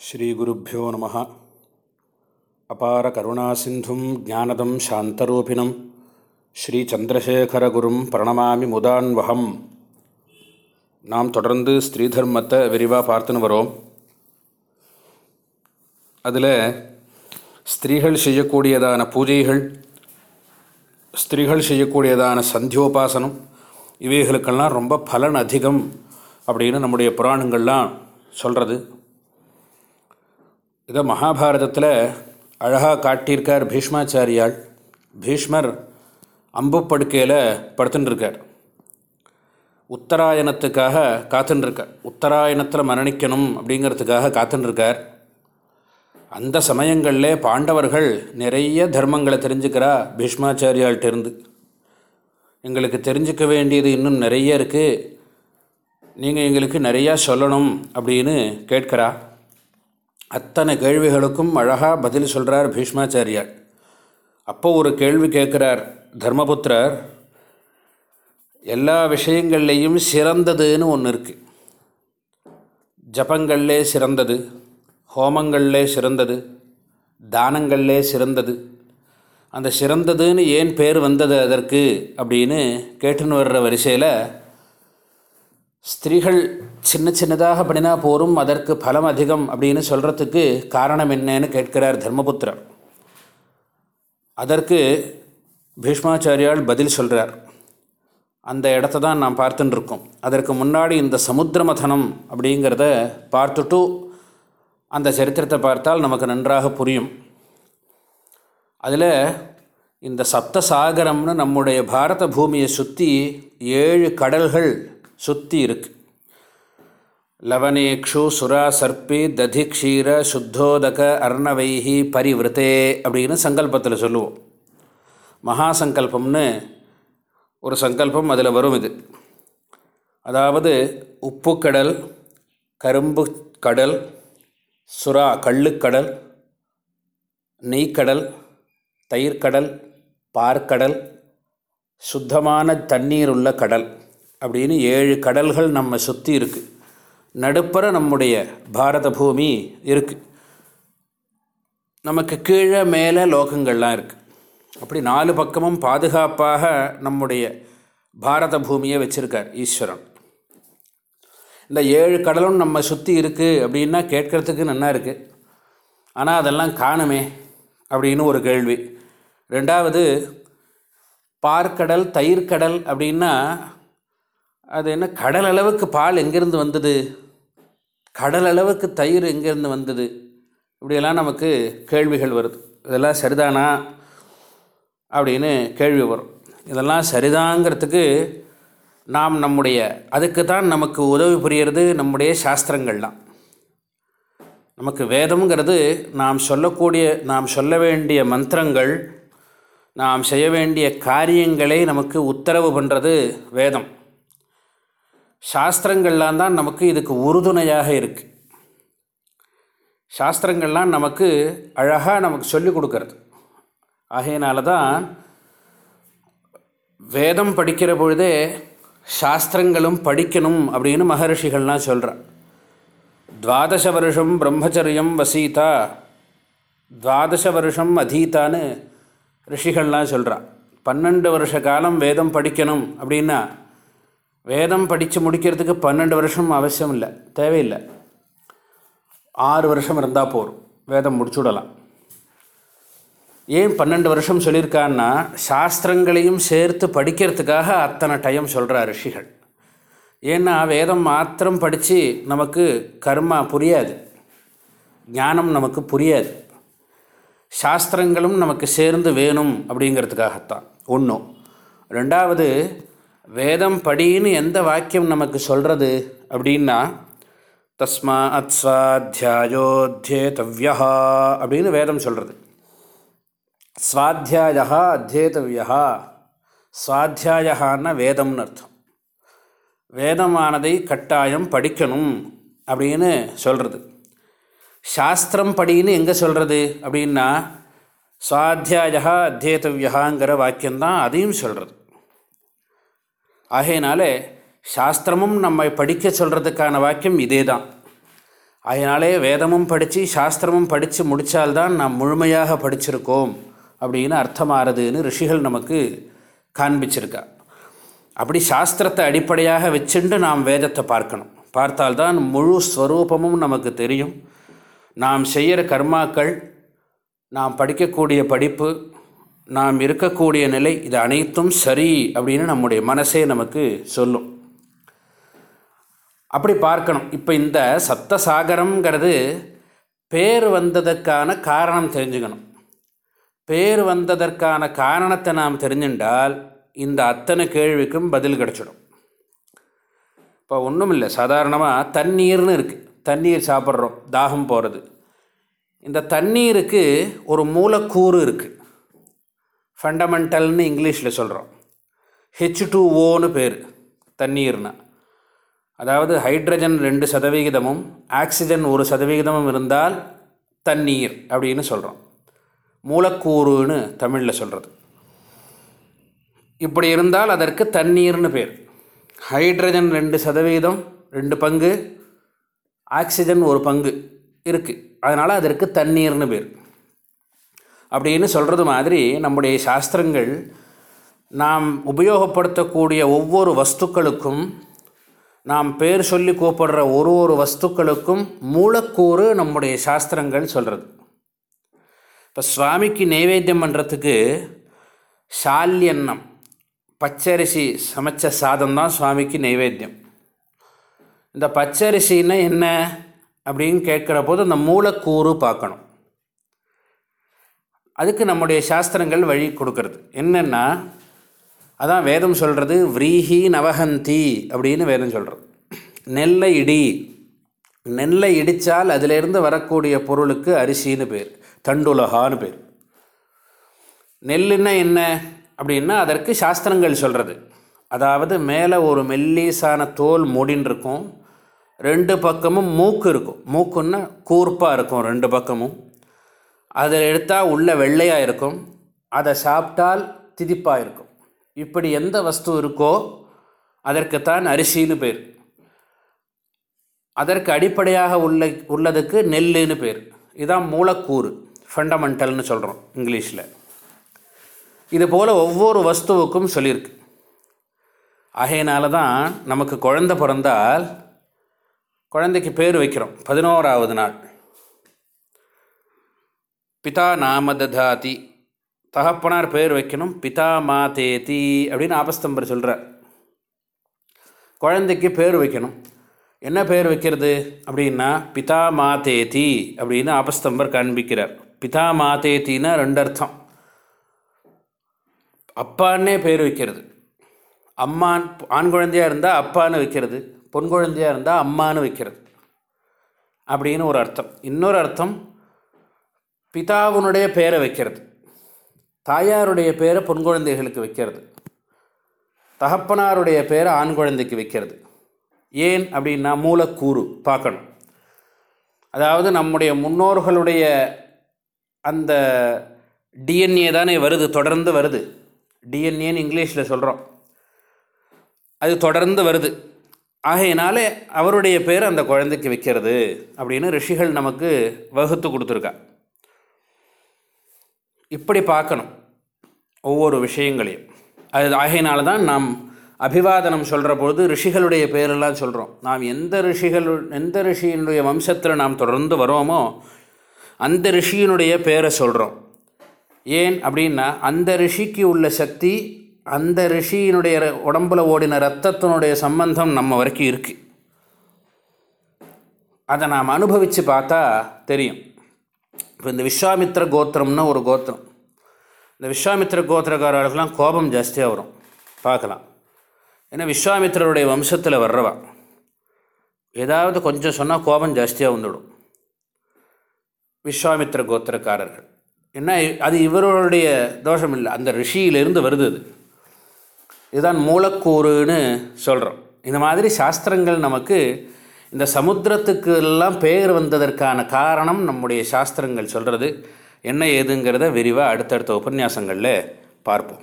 ஸ்ரீகுருப்போ நம. அபார கருணாசிந்தும் ஜானதம் சாந்தரூபிணம். ஸ்ரீச்சந்திரசேகரகுரும் பிரணமாமி முதான்வகம். நாம் தொடர்ந்து ஸ்ரீதர்மத்தை விரிவாக பார்த்துன்னு வரோம். அதில் ஸ்திரீகள் செய்யக்கூடியதான பூஜைகள் ஸ்திரீகள் செய்யக்கூடியதான சந்தியோபாசனம் இவைகளுக்கெல்லாம் ரொம்ப பலன் அதிகம் அப்படின்னு நம்முடைய புராணங்கள்லாம் சொல்கிறது இதை மகாபாரதத்தில் அழகாக காட்டியிருக்கார் பீஷ்மாச்சாரியால். பீஷ்மர் அம்பு படுக்கையில் படுத்துட்டுருக்கார் உத்தராயணத்துக்காக காத்துட்டுருக்கார் உத்தராயணத்தில் மரணிக்கணும் அப்படிங்கிறதுக்காக காத்துட்டுருக்கார் அந்த சமயங்களில் பாண்டவர்கள் நிறைய தர்மங்களை தெரிஞ்சுக்கிறா பீஷ்மாச்சாரியால்கிட்டேருந்து எங்களுக்கு தெரிஞ்சுக்க வேண்டியது இன்னும் நிறைய இருக்குது நீங்கள் எங்களுக்கு நிறையா சொல்லணும் அப்படின்னு கேட்குறா. அத்தனை கேள்விகளுக்கும் அழகாக பதில் சொல்கிறார் பீஷ்மாச்சாரியார். அப்போ ஒரு கேள்வி கேட்குறார் தர்மபுத்திரர் எல்லா விஷயங்கள்லேயும் சிறந்ததுன்னு ஒன்று இருக்குது ஜபங்கள்லே சிறந்தது ஹோமங்கள்லே சிறந்தது தானங்கள்லே சிறந்தது. அந்த சிறந்ததுன்னு ஏன் பேர் வந்தது அதற்கு? அப்படின்னு கேட்டுன்னு வர்ற வரிசையில் ஸ்திரீகள் சின்ன சின்னதாக பண்ணினா போரும் அதற்கு பலம் அதிகம் அப்படின்னு சொல்கிறதுக்கு காரணம் என்னன்னு கேட்கிறார் தர்மபுத்திரர். அதற்கு பீஷ்மாச்சாரியால் பதில் சொல்கிறார் அந்த இடத்த தான் நாம் பார்த்துட்டுருக்கோம் அதற்கு முன்னாடி இந்த சமுத்திர மதனம் அப்படிங்கிறத பார்த்துட்டு அந்த சரித்திரத்தை பார்த்தால் நமக்கு நன்றாக புரியும். அதில் இந்த சப்த சாகரம்னு நம்முடைய பாரத பூமியை சுற்றி ஏழு கடல்கள் சுற்றி இருக்கு. லவனேக்ஷு சுரா சர்ப்பி ததி க்ஷீர சுத்தோதக அர்ணவைஹி பரிவிருத்தே அப்படின்னு சங்கல்பத்தில் சொல்லுவோம். மகா சங்கல்பம்னு ஒரு சங்கல்பம் அதில் வரும் இது. அதாவது உப்புக்கடல் கரும்பு கடல் சுறா கள்ளுக்கடல் நெய்க்கடல் தயிர்க்கடல் பார்க்கடல் சுத்தமான தண்ணீர் உள்ள கடல். அப்படின்னு ஏழு கடல்கள் நம்ம சுற்றி இருக்குது நடுப்புற நம்முடைய பாரத பூமி இருக்குது நமக்கு கீழே மேலே லோகங்கள்லாம் இருக்குது அப்படி நாலு பக்கமும் பாதுகாப்பாக நம்முடைய பாரத பூமியை வச்சுருக்கார் ஈஸ்வரன். இந்த ஏழு கடலும் நம்ம சுற்றி இருக்குது அப்படின்னா கேட்கறதுக்கு நல்லா இருக்குது ஆனால் அதெல்லாம் காணுமே அப்படின்னு ஒரு கேள்வி. ரெண்டாவது பார்க்கடல் தயிர்கடல் அப்படின்னா அது என்ன கடல் அளவுக்கு பால் எங்கேருந்து வந்தது? கடல் அளவுக்கு தயிர் எங்கேருந்து வந்தது? இப்படியெல்லாம் நமக்கு கேள்விகள் வருது. இதெல்லாம் சரிதானா அப்படின்னு கேள்வி வரும். இதெல்லாம் சரிதாங்கிறதுக்கு நாம் நம்முடைய அதுக்கு தான் நமக்கு உதவி புரிகிறது நம்முடைய சாஸ்திரங்கள்லாம். நமக்கு வேதம்ங்கிறது நாம் சொல்லக்கூடிய நாம் சொல்ல வேண்டிய மந்திரங்கள் நாம் செய்ய வேண்டிய காரியங்களை நமக்கு உத்தரவு பண்ணுறது வேதம். சாஸ்திரங்கள்லாம் தான் நமக்கு இதுக்கு உறுதுணையாக இருக்குது சாஸ்திரங்கள்லாம் நமக்கு அழகாக நமக்கு சொல்லிக் கொடுக்கறது. ஆகையினால தான் வேதம் படிக்கிற பொழுதே சாஸ்திரங்களும் படிக்கணும் அப்படின்னு மகர்ஷிகள்லாம் சொல்கிறான் துவாதச வருஷம் பிரம்மச்சரியம் வசீதா துவாதச வருஷம் அதீதான்னு ரிஷிகள்லாம் சொல்கிறான் பன்னெண்டு வருஷ காலம் வேதம் படிக்கணும் அப்படின்னா வேதம் படித்து முடிக்கிறதுக்கு பன்னெண்டு வருஷம் அவசியம் இல்லை தேவையில்லை. ஆறு வருஷம் இருந்தால் போகும் வேதம் முடிச்சுடலாம். ஏன் பன்னெண்டு வருஷம் சொல்லியிருக்கான்னா சாஸ்திரங்களையும் சேர்த்து படிக்கிறதுக்காக அத்தனை டைம் சொல்கிறார் ரிஷிகள். ஏன்னா வேதம் மாத்திரம் படித்து நமக்கு கர்மா புரியாது. ஞானம் நமக்கு புரியாது. சாஸ்திரங்களும் நமக்கு சேர்ந்து வேணும் அப்படிங்கிறதுக்காகத்தான். ஒன்றும் ரெண்டாவது வேதம் படின்னு எந்த வாக்கியம் நமக்கு சொல்கிறது அப்படின்னா தஸ்மா அத் ஸ்வாத்தியாயோத்தியேதவ்யா அப்படின்னு வேதம் சொல்கிறது ஸ்வாத்தியாயா அத்தியேதவ்யா ஸ்வாத்தியாயான்னா வேதம்னு அர்த்தம். வேதமானதை கட்டாயம் படிக்கணும் அப்படின்னு சொல்கிறது சாஸ்திரம் படின்னு எங்கே சொல்கிறது அப்படின்னா சுவாத்தியாயா அத்தியேதவியாங்கிற வாக்கியம்தான் அதையும் சொல்கிறது ஆகையினால சாஸ்திரமும் நம்மை படிக்க சொல்கிறதுக்கான வாக்கியம் இதே தான் அதனாலே வேதமும் படித்து சாஸ்திரமும் படித்து முடித்தால்தான் நாம் முழுமையாக படிச்சிருக்கோம் அப்படின்னு அர்த்தமாகிறதுன்னு ரிஷிகள் நமக்கு காண்பிச்சிருக்கா. அப்படி சாஸ்திரத்தை அடிப்படையாக வச்சுண்டு நாம் வேதத்தை பார்க்கணும். பார்த்தால்தான் முழு ஸ்வரூபமும் நமக்கு தெரியும். நாம் செய்கிற கர்மாக்கள் நாம் படிக்கக்கூடிய படிப்பு நாம் இருக்கக்கூடிய நிலை இது அனைத்தும் சரி அப்படின்னு நம்முடைய மனசே நமக்கு சொல்லும். அப்படி பார்க்கணும். இப்போ இந்த சப்தசாகரம்ங்கிறது பேர் வந்ததற்கான காரணம் தெரிஞ்சுக்கணும். பேர் வந்ததற்கான காரணத்தை நாம் தெரிஞ்சுட்டால் இந்த அத்தனை கேள்விக்கும் பதில் கிடச்சிடும். இப்போ ஒன்றும் இல்லை. சாதாரணமாக தண்ணீர்னு இருக்குது தண்ணீர் சாப்பிட்றோம். தாகம் போகிறது இந்த தண்ணீருக்கு ஒரு மூலக்கூறு இருக்குது ஃபண்டமெண்டல்னு இங்கிலீஷில் சொல்கிறோம் ஹெச் டூ ஓன்னு பேர் தண்ணீர்னா. அதாவது ஹைட்ரஜன் ரெண்டு சதவிகிதமும் ஆக்சிஜன் ஒரு சதவிகிதமும் இருந்தால் தண்ணீர் அப்படின்னு சொல்கிறோம் மூலக்கூறுன்னு தமிழில் சொல்கிறது இப்படி இருந்தால் அதற்கு தண்ணீர்னு பேர். ஹைட்ரஜன் ரெண்டு சதவீதம் ரெண்டு பங்கு ஆக்சிஜன் ஒரு பங்கு இருக்குது அதனால் அதற்கு தண்ணீர்னு பேர். அப்படின்னு சொல்கிறது மாதிரி நம்முடைய சாஸ்திரங்கள் நாம் உபயோகப்படுத்தக்கூடிய ஒவ்வொரு வஸ்துக்களுக்கும் நாம் பேர் சொல்லி கூப்பிடுற ஒரு ஒரு வஸ்துக்களுக்கும் மூலக்கூறு நம்முடைய சாஸ்திரங்கள் சொல்கிறது இப்போ சுவாமிக்கு நைவேத்தியம் பண்ணுறதுக்கு சால்யன்னம் பச்சரிசி சமைச்ச சாதம் தான் சுவாமிக்கு நைவேத்தியம். இந்த பச்சரிசின்னா என்ன அப்படின்னு கேட்குற போது அந்த மூலக்கூறு பார்க்கணும். அதுக்கு நம்முடைய சாஸ்திரங்கள் வழி கொடுக்கறது. என்னென்னா அதான் வேதம் சொல்கிறது விரீஹி நவகந்தி அப்படின்னு வேதம் சொல்கிறது நெல்லை இடி. நெல்லை இடித்தால் அதிலிருந்து வரக்கூடிய பொருளுக்கு அரிசின்னு பேர் தண்டுலகான்னு பேர். நெல்லுன்னா என்ன? அப்படின்னா அதற்கு சாஸ்திரங்கள் சொல்கிறது அதாவது மேலே ஒரு மெல்லீசான தோல் மூடின்னு இருக்கும் ரெண்டு பக்கமும் மூக்கு இருக்கும். மூக்குன்னா கூர்ப்பாக இருக்கும் ரெண்டு பக்கமும். அதை எடுத்தால் உள்ளே வெள்ளையாக இருக்கும். அதை சாப்பிட்டால் திதிப்பாக இருக்கும். இப்படி எந்த வஸ்து இருக்கோ அதற்குத்தான் அரிசின்னு பேர். அதற்கு அடிப்படையாக உள்ள உள்ளதுக்கு நெல்லுன்னு பேர். இதுதான் மூலக்கூறு ஃபண்டமெண்டல்னு சொல்கிறோம் இங்கிலீஷில். இது போல் ஒவ்வொரு வஸ்துவுக்கும் சொல்லியிருக்கு. ஆகையினால தான் நமக்கு குழந்த பிறந்தால் குழந்தைக்கு பேர் வைக்கிறோம் பதினோராவது நாள். பிதா நாம ததாதி தகப்பனார் பேர் வைக்கணும் பிதா மாதேதி அப்படின்னு ஆபஸ்தம்பர் சொல்கிறார் குழந்தைக்கு பேர் வைக்கணும். என்ன பேர் வைக்கிறது அப்படின்னா பிதா மாதேதி அப்படின்னு ஆபஸ்தம்பர் காண்பிக்கிறார். பிதா மாதேத்தின்னா ரெண்டு அர்த்தம் அப்பான்னே பேர் வைக்கிறது. அம்மான் ஆண் குழந்தையாக இருந்தால் அப்பான்னு வைக்கிறது. பொன் குழந்தையாக இருந்தால் அம்மான்னு வைக்கிறது. அப்படின்னு ஒரு அர்த்தம். இன்னொரு அர்த்தம் பிதாவுனுடைய பேரை வைக்கிறது. தாயாருடைய பேரை பொன் குழந்தைகளுக்கு வைக்கிறது. தகப்பனாருடைய பேரை ஆண் குழந்தைக்கு வைக்கிறது. ஏன் அப்படின்னா மூலக்கூறு பார்க்கணும். அதாவது நம்முடைய முன்னோர்களுடைய அந்த டிஎன்ஏ தானே வருது தொடர்ந்து வருது. டிஎன்ஏன்னு இங்கிலீஷில் சொல்கிறோம் அது தொடர்ந்து வருது. ஆகையினாலே அவருடைய பேர் அந்த குழந்தைக்கு வைக்கிறது அப்படின்னு ரிஷிகள் நமக்கு வகுத்து கொடுத்துருக்கா. இப்படி பார்க்கணும் ஒவ்வொரு விஷயங்களையும். அது ஆகையினால தான் நாம் அபிவாதனம் சொல்கிற பொழுது ரிஷிகளுடைய பேரெல்லாம் சொல்கிறோம் நாம் எந்த ரிஷிகள் எந்த ரிஷியினுடைய வம்சத்தில் நாம் தொடர்ந்து வரோமோ அந்த ரிஷியினுடைய பேரை சொல்கிறோம் ஏன் அப்படின்னா அந்த ரிஷிக்கு உள்ள சக்தி அந்த ரிஷியினுடைய உடம்பில் ஓடின ரத்தத்தினுடைய சம்பந்தம் நம்ம வரைக்கும் இருக்குது அதை நாம் அனுபவித்து பார்த்தா தெரியும். இப்போ இந்த விஸ்வாமித்திர கோத்திரம்னா ஒரு கோத்திரம். இந்த விஸ்வாமித்திர கோத்திரக்காரர்களுக்கெல்லாம் கோபம் ஜாஸ்தியாக வரும். பார்க்கலாம். ஏன்னா விஸ்வாமித்திரருடைய வம்சத்தில் வர்றவா. ஏதாவது கொஞ்சம் சொன்னால் கோபம் ஜாஸ்தியாக வந்துடும் விஸ்வாமித்திர கோத்திரக்காரர்கள். என்ன அது இவர்களுடைய தோஷம் இல்லை அந்த ரிஷியிலிருந்து வருது அது. இதுதான் மூலக்கூறுன்னு சொல்கிறோம் இந்த மாதிரி சாஸ்திரங்கள் நமக்கு இந்த சமுத்திரத்துக்கு எல்லாம் பெயர் வந்ததற்கான காரணம் நம்முடைய சாஸ்திரங்கள் சொல்கிறது என்ன ஏதுங்கிறத விரிவாக அடுத்தடுத்த உபன்யாசங்களில் பார்ப்போம்.